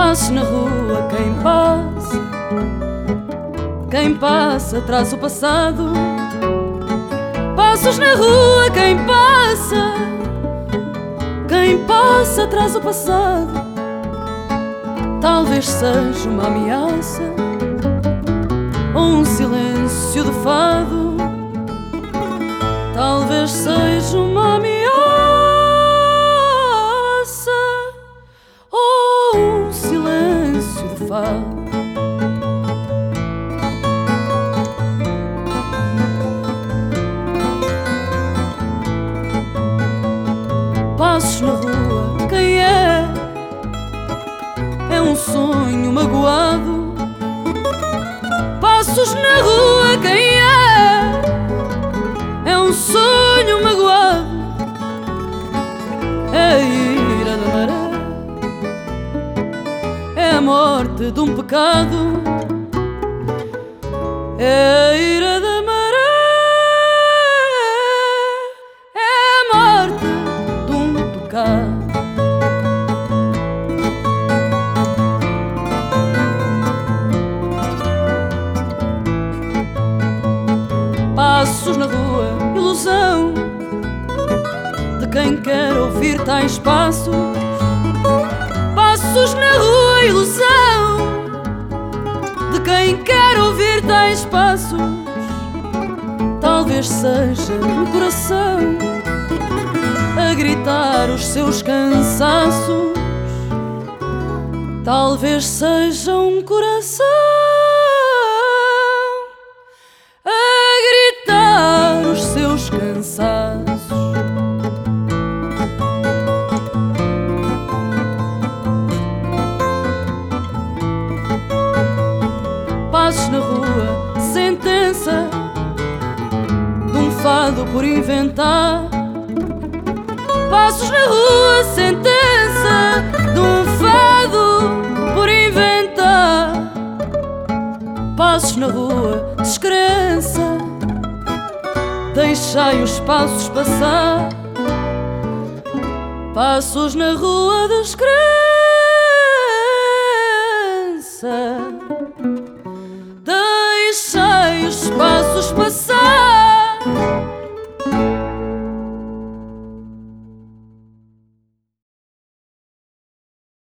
Passos na rua, quem passa, quem passa traz o passado. Passos na rua, quem passa, quem passa traz o passado. Talvez seja uma ameaça ou um silêncio de fado. Talvez seja uma ameaça fado. Passos na rua, quem é? É um sonho magoado. Passos na rua, quem é? Morte de um pecado. É a ira da maré. É a morte de um pecado. Passos na rua, ilusão de quem quer ouvir tais passos. Passos na rua, ilusão tais passos. Talvez seja um coração a gritar os seus cansaços. Talvez seja um coração a gritar os seus cansaços. Por inventar. Passos na rua, sentença de um fado por inventar. Passos na rua, descrença. Deixai os passos passar. Passos na rua, descrença.